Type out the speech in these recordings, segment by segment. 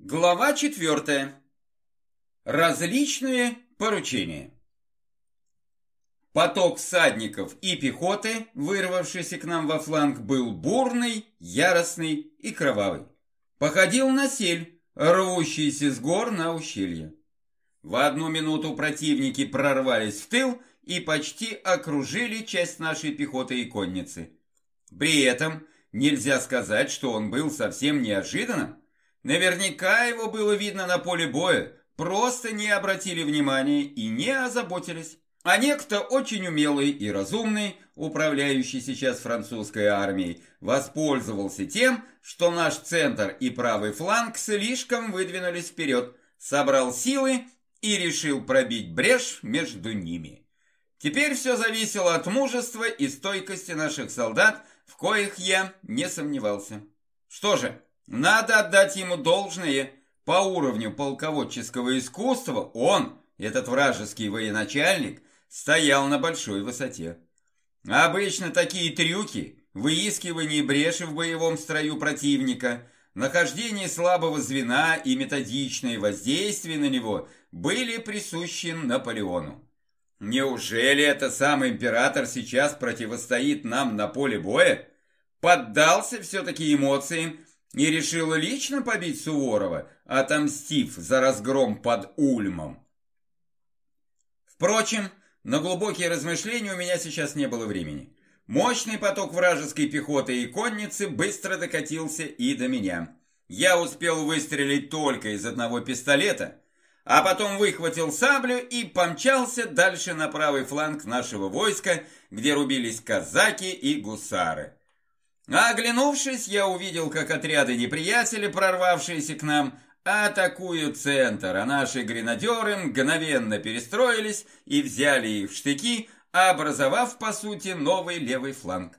Глава четвертая. Различные поручения. Поток всадников и пехоты, вырвавшийся к нам во фланг, был бурный, яростный и кровавый. Походил на сель, рвущийся с гор на ущелье. В одну минуту противники прорвались в тыл и почти окружили часть нашей пехоты и конницы. При этом нельзя сказать, что он был совсем неожиданным. Наверняка его было видно на поле боя, просто не обратили внимания и не озаботились. А некто очень умелый и разумный, управляющий сейчас французской армией, воспользовался тем, что наш центр и правый фланг слишком выдвинулись вперед, собрал силы и решил пробить брешь между ними. Теперь все зависело от мужества и стойкости наших солдат, в коих я не сомневался. Что же, надо отдать ему должное. По уровню полководческого искусства он, этот вражеский военачальник, стоял на большой высоте. Обычно такие трюки, выискивание бреши в боевом строю противника, нахождение слабого звена и методичное воздействие на него были присущи Наполеону. Неужели это сам император сейчас противостоит нам на поле боя? Поддался все-таки эмоциям и решил лично побить Суворова, отомстив за разгром под Ульмом. Впрочем, на глубокие размышления у меня сейчас не было времени. Мощный поток вражеской пехоты и конницы быстро докатился и до меня. Я успел выстрелить только из одного пистолета, а потом выхватил саблю и помчался дальше на правый фланг нашего войска, где рубились казаки и гусары. Оглянувшись, я увидел, как отряды неприятеля, прорвавшиеся к нам, атакуют центр, а наши гренадеры мгновенно перестроились и взяли их в штыки, образовав, по сути, новый левый фланг.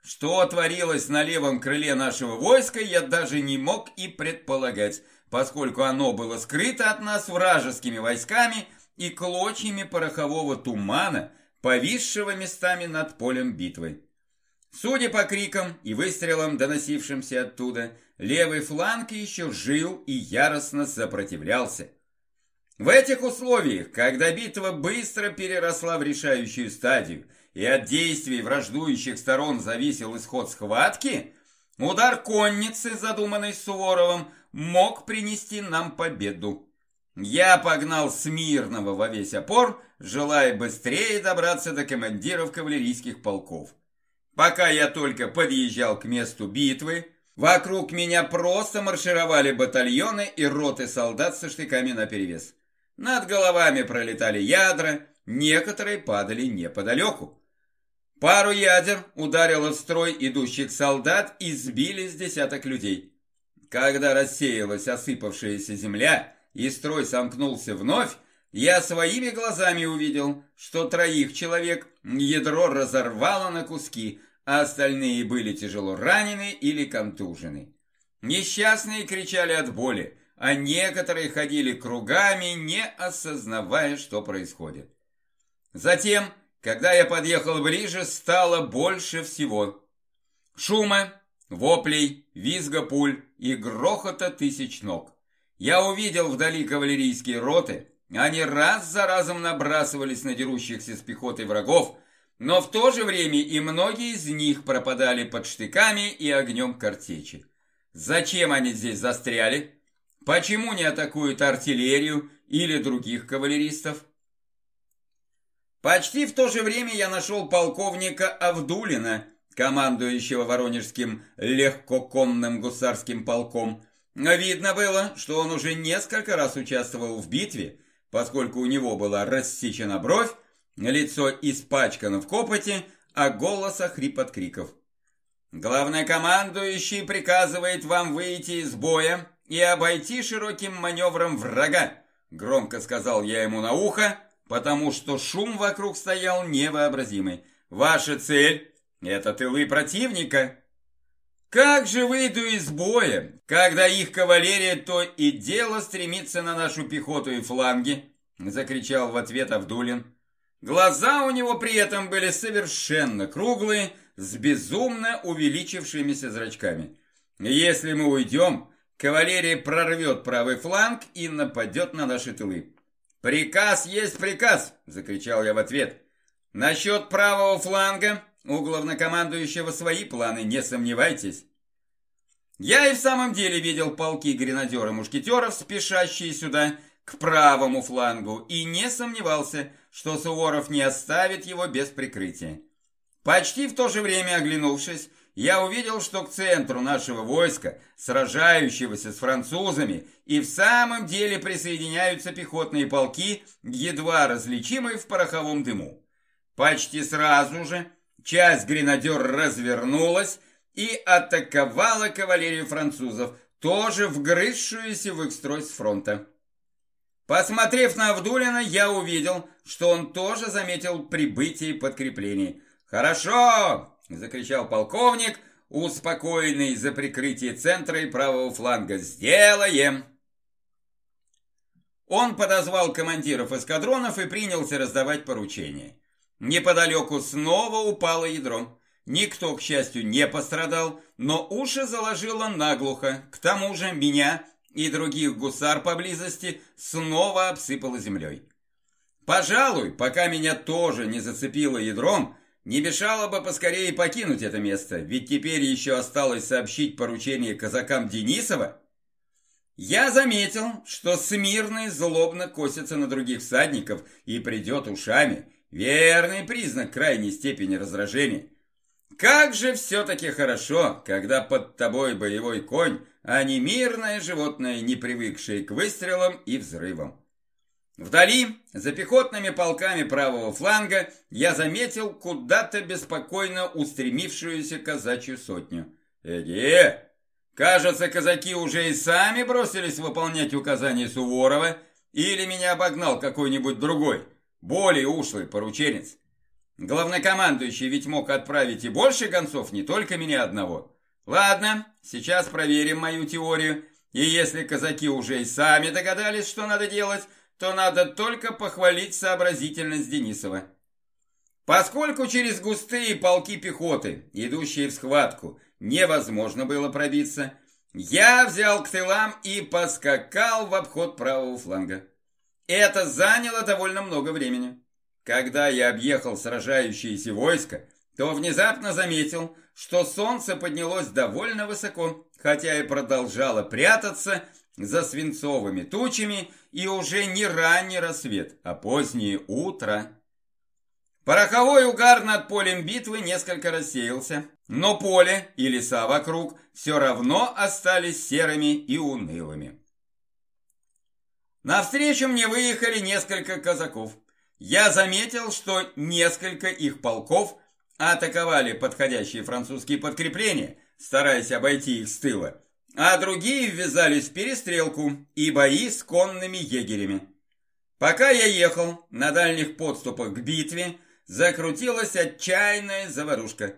Что творилось на левом крыле нашего войска, я даже не мог и предполагать, поскольку оно было скрыто от нас вражескими войсками и клочьями порохового тумана, повисшего местами над полем битвы. Судя по крикам и выстрелам, доносившимся оттуда, левый фланг еще жил и яростно сопротивлялся. В этих условиях, когда битва быстро переросла в решающую стадию, и от действий враждующих сторон зависел исход схватки, удар конницы, задуманный Суворовым, мог принести нам победу. Я погнал Смирного во весь опор, желая быстрее добраться до командиров кавалерийских полков. Пока я только подъезжал к месту битвы, вокруг меня просто маршировали батальоны и роты солдат со штыками наперевес. Над головами пролетали ядра, некоторые падали неподалеку. Пару ядер ударило в строй идущих солдат и сбили с десяток людей. Когда рассеялась осыпавшаяся земля и строй сомкнулся вновь, я своими глазами увидел, что троих человек ядро разорвало на куски, а остальные были тяжело ранены или контужены. Несчастные кричали от боли, а некоторые ходили кругами, не осознавая, что происходит. Затем, когда я подъехал ближе, стало больше всего. Шума, воплей, визга пуль и грохота тысяч ног. Я увидел вдали кавалерийские роты, они раз за разом набрасывались на дерущихся с пехотой врагов, но в то же время и многие из них пропадали под штыками и огнем картечи. Зачем они здесь застряли? Почему не атакуют артиллерию или других кавалеристов? Почти в то же время я нашел полковника Авдулина, командующего Воронежским легкоконным гусарским полком. Видно было, что он уже несколько раз участвовал в битве, поскольку у него была рассечена бровь, лицо испачкано в копоте, а голос охрип от криков. «Главнокомандующий приказывает вам выйти из боя и обойти широким маневром врага», громко сказал я ему на ухо, потому что шум вокруг стоял невообразимый. «Ваша цель — это тылы противника». Как же выйду из боя, когда их кавалерия то и дело стремится на нашу пехоту и фланги? Закричал в ответ Авдулин. Глаза у него при этом были совершенно круглые, с безумно увеличившимися зрачками. Если мы уйдем, кавалерия прорвет правый фланг и нападет на наши тылы. «Приказ есть приказ!» – закричал я в ответ. «Насчет правого фланга у главнокомандующего свои планы, не сомневайтесь». Я и в самом деле видел полки гренадеры-мушкетеров, спешащие сюда, к правому флангу, и не сомневался, что Суворов не оставит его без прикрытия. Почти в то же время, оглянувшись, я увидел, что к центру нашего войска, сражающегося с французами, и в самом деле присоединяются пехотные полки, едва различимые в пороховом дыму. Почти сразу же часть гренадер развернулась и атаковала кавалерию французов, тоже вгрызшуюся в их строй с фронта. Посмотрев на Авдулина, я увидел, что он тоже заметил прибытие подкреплений. «Хорошо!» – закричал полковник, успокоенный за прикрытие центра и правого фланга. «Сделаем!» Он подозвал командиров эскадронов и принялся раздавать поручения. Неподалеку снова упало ядро. Никто, к счастью, не пострадал, но уши заложило наглухо. К тому же меня и других гусар поблизости снова обсыпало землей. Пожалуй, пока меня тоже не зацепило ядром, не мешало бы поскорее покинуть это место, ведь теперь еще осталось сообщить поручение казакам Денисова. Я заметил, что Смирный злобно косится на других всадников и придет ушами. Верный признак крайней степени раздражения. Как же все-таки хорошо, когда под тобой боевой конь, а не мирное животное, не привыкшее к выстрелам и взрывам. Вдали, за пехотными полками правого фланга, я заметил куда-то беспокойно устремившуюся казачью сотню. Эге! Кажется, казаки уже и сами бросились выполнять указания Суворова, или меня обогнал какой-нибудь другой, более ушлый порученец. Главнокомандующий ведь мог отправить и больше гонцов, не только меня одного. Ладно, сейчас проверим мою теорию, и если казаки уже и сами догадались, что надо делать, то надо только похвалить сообразительность Денисова. Поскольку через густые полки пехоты, идущие в схватку, невозможно было пробиться, я взял к тылам и поскакал в обход правого фланга. Это заняло довольно много времени. Когда я объехал сражающиеся войска, то внезапно заметил, что солнце поднялось довольно высоко, хотя и продолжало прятаться за свинцовыми тучами, и уже не ранний рассвет, а позднее утро. Пороховой угар над полем битвы несколько рассеялся, но поле и леса вокруг все равно остались серыми и унылыми. Навстречу мне выехали несколько казаков. Я заметил, что несколько их полков атаковали подходящие французские подкрепления, стараясь обойти их с тыла, а другие ввязались в перестрелку и бои с конными егерями. Пока я ехал на дальних подступах к битве, закрутилась отчаянная заварушка.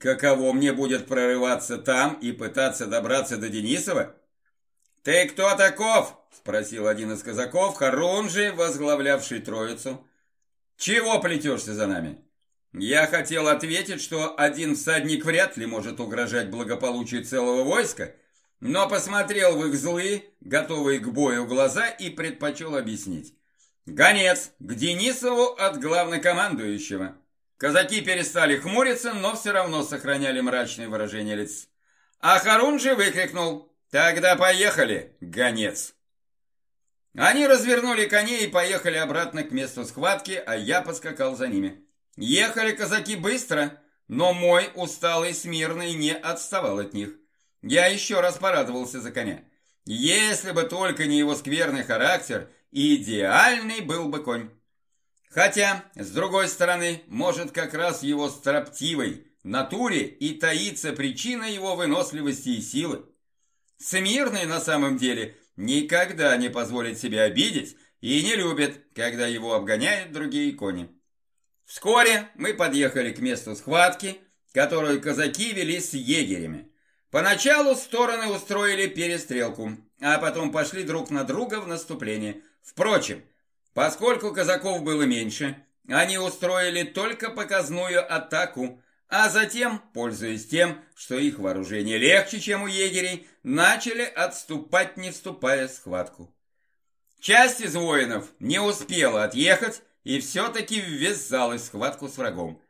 Каково мне будет прорываться там и пытаться добраться до Денисова? «Ты кто таков?» – спросил один из казаков, Харунжи, возглавлявший троицу. «Чего плетешься за нами?» Я хотел ответить, что один всадник вряд ли может угрожать благополучию целого войска, но посмотрел в их злые, готовые к бою глаза и предпочел объяснить. Гонец к Денисову от главнокомандующего. Казаки перестали хмуриться, но все равно сохраняли мрачное выражение лиц. А Харунжи выкрикнул «Тогда поехали, гонец!» Они развернули коней и поехали обратно к месту схватки, а я поскакал за ними. Ехали казаки быстро, но мой усталый смирный не отставал от них. Я еще раз порадовался за коня. Если бы только не его скверный характер, идеальный был бы конь. Хотя, с другой стороны, может как раз его строптивой натуре и таится причина его выносливости и силы. Смирный на самом деле никогда не позволит себя обидеть и не любит, когда его обгоняют другие кони. Вскоре мы подъехали к месту схватки, которую казаки вели с егерями. Поначалу стороны устроили перестрелку, а потом пошли друг на друга в наступление. Впрочем, поскольку казаков было меньше, они устроили только показную атаку, а затем, пользуясь тем, что их вооружение легче, чем у егерей, начали отступать, не вступая в схватку. Часть из воинов не успела отъехать и все-таки ввязалась в схватку с врагом.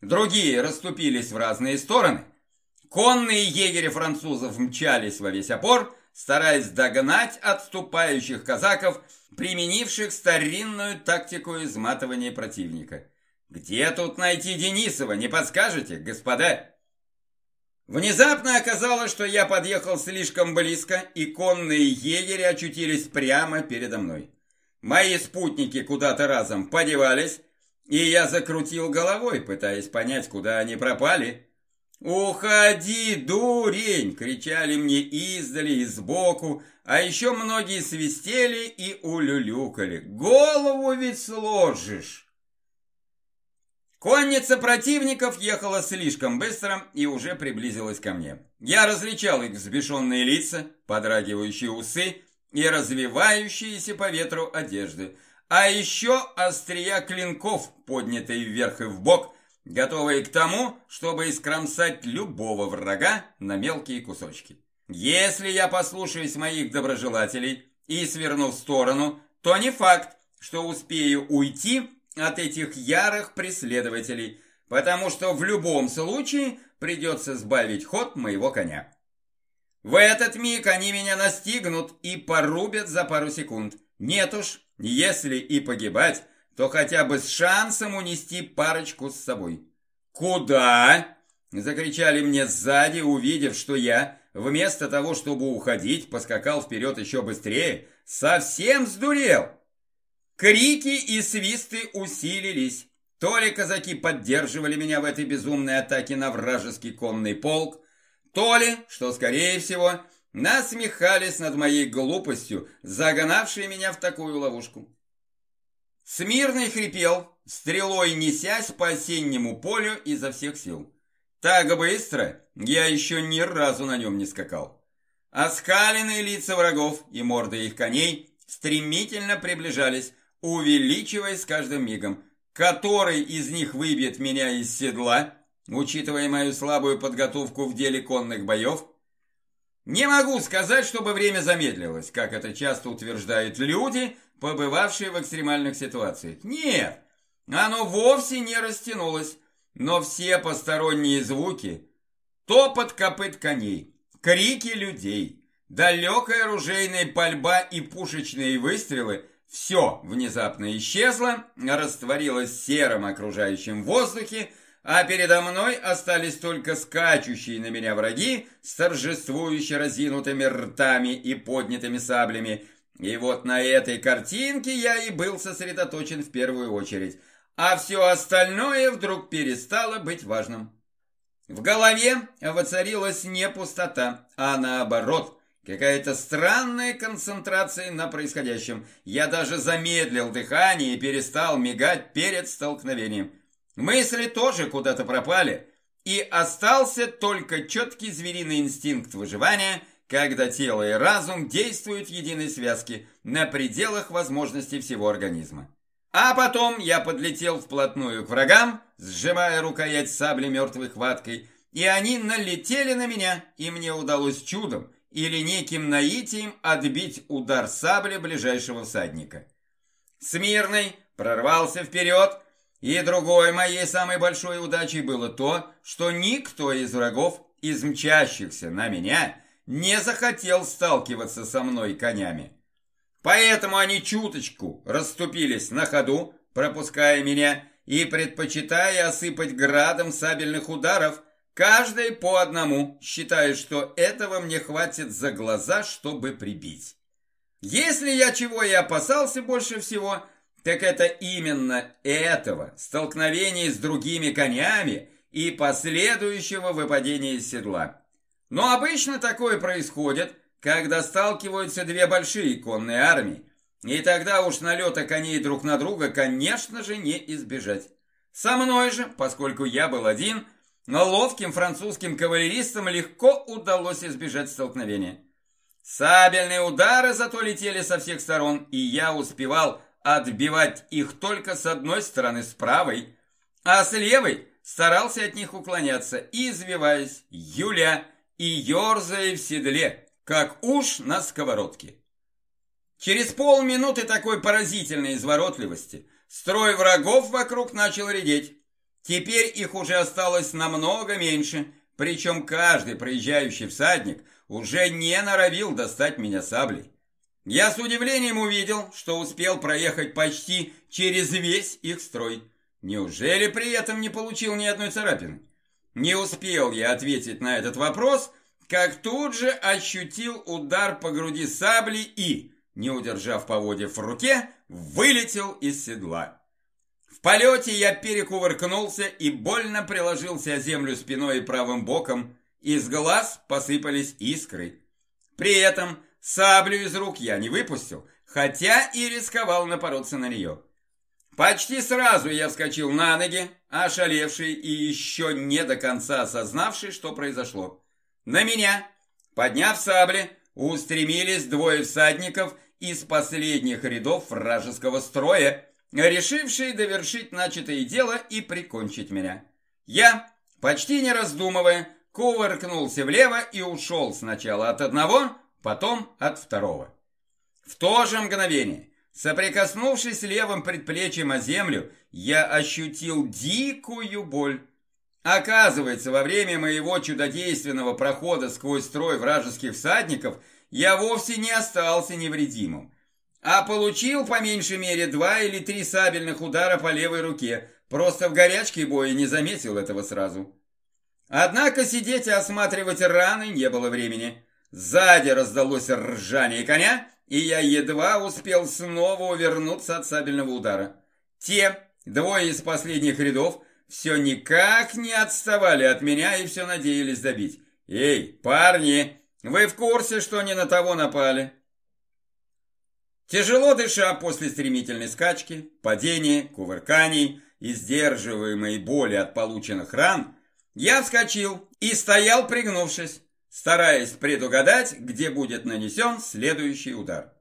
Другие расступились в разные стороны. Конные егери французов мчались во весь опор, стараясь догнать отступающих казаков, применивших старинную тактику изматывания противника. «Где тут найти Денисова, не подскажете, господа?» Внезапно оказалось, что я подъехал слишком близко, и конные егери очутились прямо передо мной. Мои спутники куда-то разом подевались, и я закрутил головой, пытаясь понять, куда они пропали. «Уходи, дурень!» — кричали мне издали и сбоку, а еще многие свистели и улюлюкали. «Голову ведь сложишь!» Конница противников ехала слишком быстро и уже приблизилась ко мне. Я различал их взбешенные лица, подрагивающие усы и развивающиеся по ветру одежды, а еще острия клинков, поднятые вверх и вбок, готовые к тому, чтобы искромсать любого врага на мелкие кусочки. Если я послушаюсь моих доброжелателей и сверну в сторону, то не факт, что успею уйти от этих ярых преследователей, потому что в любом случае придется сбавить ход моего коня. В этот миг они меня настигнут и порубят за пару секунд. Нет уж, если и погибать, то хотя бы с шансом унести парочку с собой. «Куда?» – закричали мне сзади, увидев, что я, вместо того, чтобы уходить, поскакал вперед еще быстрее, совсем сдурел. Крики и свисты усилились. То ли казаки поддерживали меня в этой безумной атаке на вражеский конный полк, то ли, что скорее всего, насмехались над моей глупостью, загонавшей меня в такую ловушку. Смирный хрипел, стрелой несясь по осеннему полю изо всех сил. Так быстро я еще ни разу на нем не скакал. Оскаленные лица врагов и морды их коней стремительно приближались, увеличиваясь с каждым мигом. Который из них выбьет меня из седла, учитывая мою слабую подготовку в деле конных боев? Не могу сказать, чтобы время замедлилось, как это часто утверждают люди, побывавшие в экстремальных ситуациях. Нет, оно вовсе не растянулось, но все посторонние звуки, топот копыт коней, крики людей, далекая оружейная пальба и пушечные выстрелы – все внезапно исчезло, растворилось в сером окружающем воздухе, а передо мной остались только скачущие на меня враги с торжествующе разинутыми ртами и поднятыми саблями. И вот на этой картинке я и был сосредоточен в первую очередь, а все остальное вдруг перестало быть важным. В голове воцарилась не пустота, а наоборот – Какая-то странная концентрация на происходящем. Я даже замедлил дыхание и перестал мигать перед столкновением. Мысли тоже куда-то пропали. И остался только четкий звериный инстинкт выживания, когда тело и разум действуют в единой связке на пределах возможностей всего организма. А потом я подлетел вплотную к врагам, сжимая рукоять сабли мертвой хваткой, и они налетели на меня, и мне удалось чудом, или неким наитием отбить удар сабли ближайшего всадника. Смирный прорвался вперед, и другой моей самой большой удачей было то, что никто из врагов, из мчащихся на меня, не захотел сталкиваться со мной конями. Поэтому они чуточку расступились на ходу, пропуская меня и предпочитая осыпать градом сабельных ударов, Каждый по одному считает, что этого мне хватит за глаза, чтобы прибить. Если я чего и опасался больше всего, так это именно этого, столкновения с другими конями и последующего выпадения из седла. Но обычно такое происходит, когда сталкиваются две большие конные армии, и тогда уж налета коней друг на друга, конечно же, не избежать. Со мной же, поскольку я был один, но ловким французским кавалеристам легко удалось избежать столкновения. Сабельные удары зато летели со всех сторон, и я успевал отбивать их только с одной стороны, с правой, а с левой старался от них уклоняться, извиваясь, юля и ерзая в седле, как уж на сковородке. Через полминуты такой поразительной изворотливости строй врагов вокруг начал редеть. Теперь их уже осталось намного меньше, причем каждый проезжающий всадник уже не норовил достать меня саблей. Я с удивлением увидел, что успел проехать почти через весь их строй. Неужели при этом не получил ни одной царапины? Не успел я ответить на этот вопрос, как тут же ощутил удар по груди сабли и, не удержав поводьев в руке, вылетел из седла. Полете я перекувыркнулся и больно приложился о землю спиной и правым боком, из глаз посыпались искры. При этом саблю из рук я не выпустил, хотя и рисковал напороться на нее. Почти сразу я вскочил на ноги, ошалевший и еще не до конца осознавший, что произошло. На меня, подняв сабли, устремились двое всадников из последних рядов вражеского строя, решившие довершить начатое дело и прикончить меня. Я, почти не раздумывая, кувыркнулся влево и ушел сначала от одного, потом от второго. В то же мгновение Соприкоснувшись левым предплечьем о землю, я ощутил дикую боль. Оказывается, во время моего чудодейственного прохода сквозь строй вражеских всадников я вовсе не остался невредимым, а получил по меньшей мере два или три сабельных удара по левой руке, просто в горячке боя не заметил этого сразу. Однако сидеть и осматривать раны не было времени. Сзади раздалось ржание коня, и я едва успел снова увернуться от сабельного удара. Те, двое из последних рядов, все никак не отставали от меня и все надеялись добить. «Эй, парни, вы в курсе, что не на того напали?» Тяжело дыша после стремительной скачки, падения, кувырканий и сдерживаемой боли от полученных ран, я вскочил и стоял, пригнувшись стараясь предугадать, где будет нанесен следующий удар.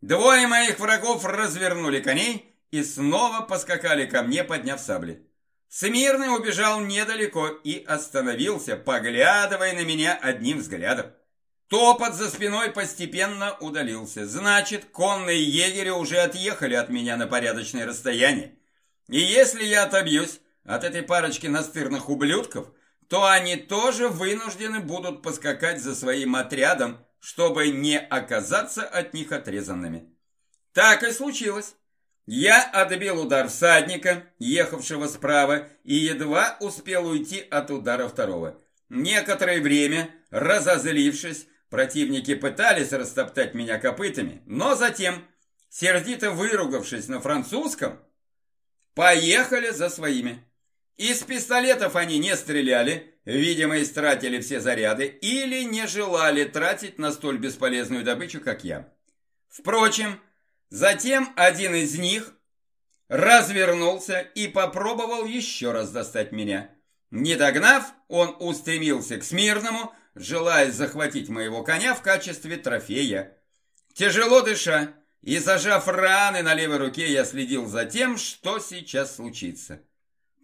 Двое моих врагов развернули коней и снова поскакали ко мне, подняв сабли. Смирный убежал недалеко и остановился, поглядывая на меня одним взглядом. Топот за спиной постепенно удалился. Значит, конные егери уже отъехали от меня на порядочное расстояние. И если я отобьюсь от этой парочки настырных ублюдков, то они тоже вынуждены будут поскакать за своим отрядом, чтобы не оказаться от них отрезанными. Так и случилось. Я отбил удар всадника, ехавшего справа, и едва успел уйти от удара второго. Некоторое время, разозлившись, противники пытались растоптать меня копытами, но затем, сердито выругавшись на французском, поехали за своими. Из пистолетов они не стреляли, видимо, истратили все заряды или не желали тратить на столь бесполезную добычу, как я. Впрочем, затем один из них развернулся и попробовал еще раз достать меня. Не догнав, он устремился к Смирному, желая захватить моего коня в качестве трофея. Тяжело дыша и зажав раны на левой руке, я следил за тем, что сейчас случится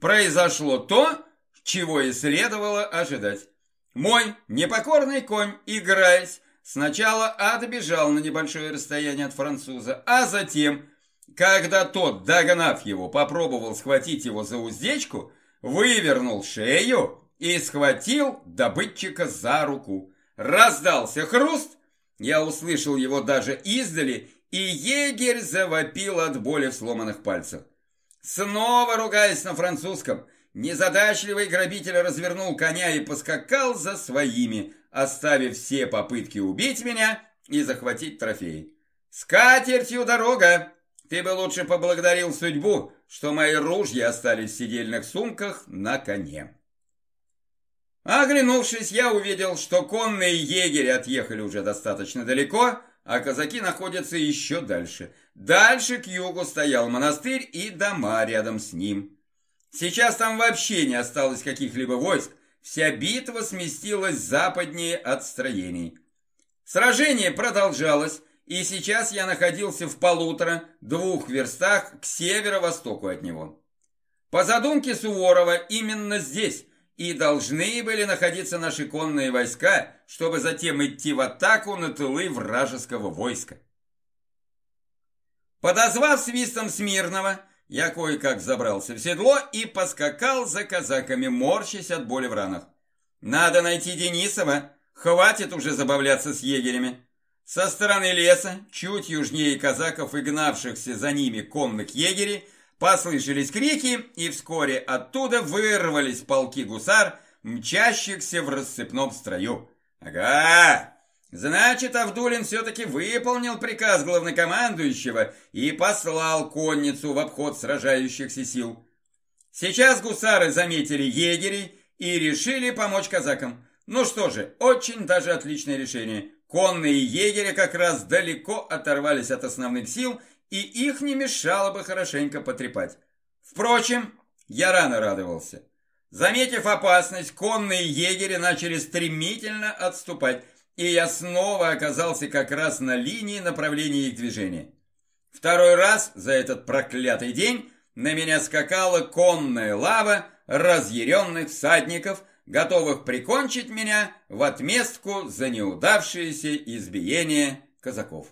произошло то, чего и следовало ожидать. Мой непокорный конь, играясь, сначала отбежал на небольшое расстояние от француза, а затем, когда тот, догнав его, попробовал схватить его за уздечку, вывернул шею и схватил добытчика за руку. Раздался хруст, я услышал его даже издали, и егерь завопил от боли в сломанных пальцах. Снова ругаясь на французском, незадачливый грабитель развернул коня и поскакал за своими, оставив все попытки убить меня и захватить трофей. «С катертью дорога! Ты бы лучше поблагодарил судьбу, что мои ружья остались в сидельных сумках на коне». Оглянувшись, я увидел, что конные егери отъехали уже достаточно далеко, а казаки находятся еще дальше. Дальше к югу стоял монастырь и дома рядом с ним. Сейчас там вообще не осталось каких-либо войск, вся битва сместилась западнее от строений. Сражение продолжалось, и сейчас я находился в полутора-двух верстах к северо-востоку от него. По задумке Суворова, именно здесь и должны были находиться наши конные войска, чтобы затем идти в атаку на тылы вражеского войска. Подозвав свистом Смирного, я кое-как забрался в седло и поскакал за казаками, морщась от боли в ранах. Надо найти Денисова, хватит уже забавляться с егерями. Со стороны леса, чуть южнее казаков и гнавшихся за ними конных егерей, послышались крики, и вскоре оттуда вырвались полки гусар, мчащихся в рассыпном строю. «Ага! Значит, Авдулин все-таки выполнил приказ главнокомандующего и послал конницу в обход сражающихся сил. Сейчас гусары заметили егерей и решили помочь казакам. Ну что же, очень даже отличное решение. Конные егери как раз далеко оторвались от основных сил, и их не мешало бы хорошенько потрепать. Впрочем, я рано радовался. Заметив опасность, конные егери начали стремительно отступать, и я снова оказался как раз на линии направления их движения. Второй раз за этот проклятый день на меня скакала конная лава разъяренных всадников, готовых прикончить меня в отместку за неудавшееся избиение казаков.